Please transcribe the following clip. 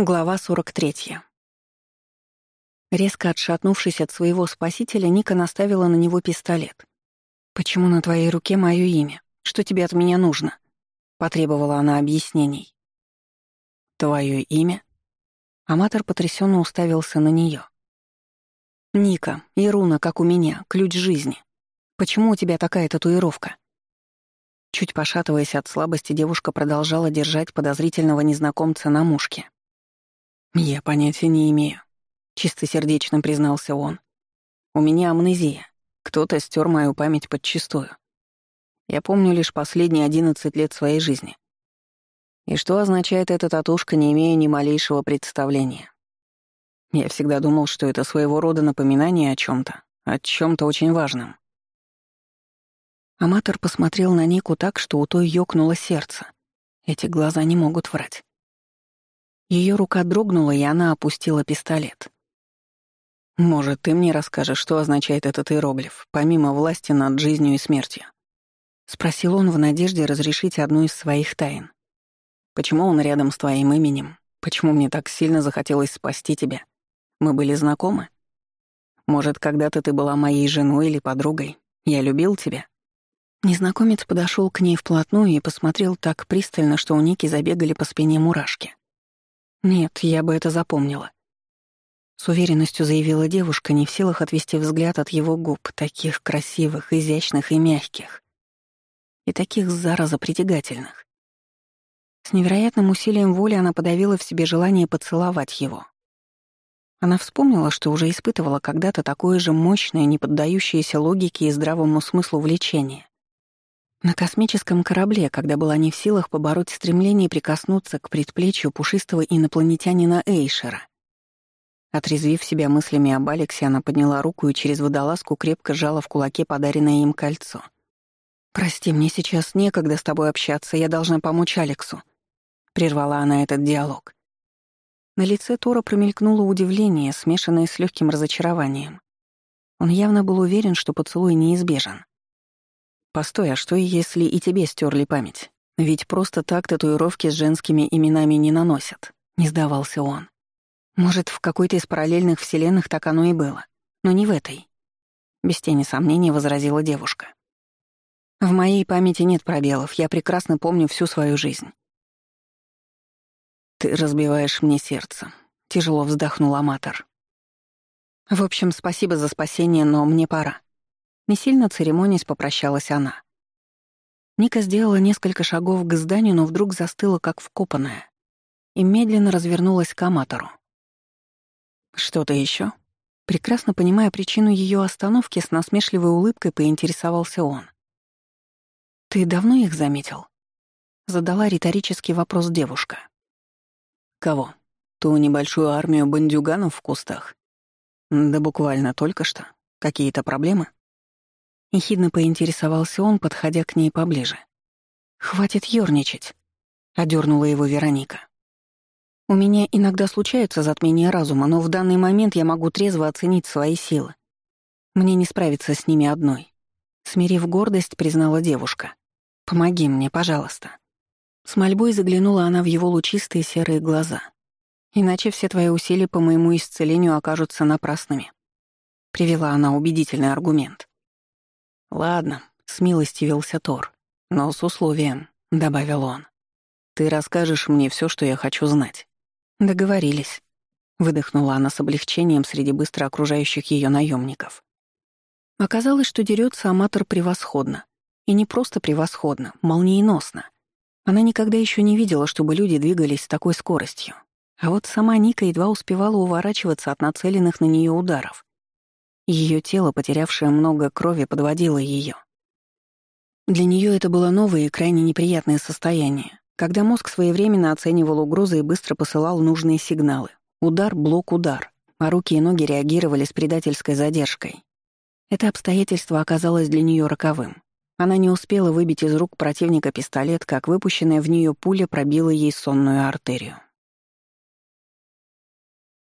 Глава 43. Резко отшатнувшись от своего спасителя, Ника наставила на него пистолет. «Почему на твоей руке мое имя? Что тебе от меня нужно?» — потребовала она объяснений. «Твое имя?» Аматор потрясенно уставился на нее. «Ника, Ируна, как у меня, ключ жизни. Почему у тебя такая татуировка?» Чуть пошатываясь от слабости, девушка продолжала держать подозрительного незнакомца на мушке. «Я понятия не имею», — чистосердечно признался он. «У меня амнезия. Кто-то стер мою память подчистую. Я помню лишь последние одиннадцать лет своей жизни. И что означает эта татушка, не имея ни малейшего представления. Я всегда думал, что это своего рода напоминание о чем то о чем то очень важном». Аматор посмотрел на Нику так, что у той ёкнуло сердце. Эти глаза не могут врать. Ее рука дрогнула, и она опустила пистолет. «Может, ты мне расскажешь, что означает этот иероглиф, помимо власти над жизнью и смертью?» Спросил он в надежде разрешить одну из своих тайн. «Почему он рядом с твоим именем? Почему мне так сильно захотелось спасти тебя? Мы были знакомы? Может, когда-то ты была моей женой или подругой? Я любил тебя?» Незнакомец подошел к ней вплотную и посмотрел так пристально, что у Ники забегали по спине мурашки. Нет, я бы это запомнила. С уверенностью заявила девушка, не в силах отвести взгляд от его губ, таких красивых, изящных и мягких. И таких зараза притягательных. С невероятным усилием воли она подавила в себе желание поцеловать его. Она вспомнила, что уже испытывала когда-то такое же мощное, не поддающееся логике и здравому смыслу влечение. На космическом корабле, когда была не в силах побороть стремление прикоснуться к предплечью пушистого инопланетянина Эйшера. Отрезвив себя мыслями об Алексе, она подняла руку и через водолазку крепко сжала в кулаке подаренное им кольцо. «Прости, мне сейчас некогда с тобой общаться, я должна помочь Алексу», — прервала она этот диалог. На лице Тора промелькнуло удивление, смешанное с легким разочарованием. Он явно был уверен, что поцелуй неизбежен. Постой, а что если и тебе стерли память? Ведь просто так татуировки с женскими именами не наносят. Не сдавался он. Может, в какой-то из параллельных вселенных так оно и было. Но не в этой. Без тени сомнений возразила девушка. В моей памяти нет пробелов, я прекрасно помню всю свою жизнь. Ты разбиваешь мне сердце. Тяжело вздохнул Аматор. В общем, спасибо за спасение, но мне пора. Не сильно церемонясь попрощалась она. Ника сделала несколько шагов к зданию, но вдруг застыла, как вкопанная, и медленно развернулась к аматору. «Что-то еще? Прекрасно понимая причину ее остановки, с насмешливой улыбкой поинтересовался он. «Ты давно их заметил?» — задала риторический вопрос девушка. «Кого? Ту небольшую армию бандюганов в кустах?» «Да буквально только что. Какие-то проблемы?» — нехидно поинтересовался он, подходя к ней поближе. «Хватит ёрничать», — одернула его Вероника. «У меня иногда случаются затмения разума, но в данный момент я могу трезво оценить свои силы. Мне не справиться с ними одной», — смирив гордость, признала девушка. «Помоги мне, пожалуйста». С мольбой заглянула она в его лучистые серые глаза. «Иначе все твои усилия по моему исцелению окажутся напрасными», — привела она убедительный аргумент. «Ладно», — с милости велся Тор, — «но с условием», — добавил он. «Ты расскажешь мне все, что я хочу знать». «Договорились», — выдохнула она с облегчением среди быстро окружающих ее наемников. Оказалось, что дерется аматор превосходно. И не просто превосходно, молниеносно. Она никогда еще не видела, чтобы люди двигались с такой скоростью. А вот сама Ника едва успевала уворачиваться от нацеленных на нее ударов. Ее тело, потерявшее много крови, подводило ее. Для нее это было новое и крайне неприятное состояние, когда мозг своевременно оценивал угрозы и быстро посылал нужные сигналы. Удар, блок, удар. А руки и ноги реагировали с предательской задержкой. Это обстоятельство оказалось для нее роковым. Она не успела выбить из рук противника пистолет, как выпущенная в нее пуля пробила ей сонную артерию.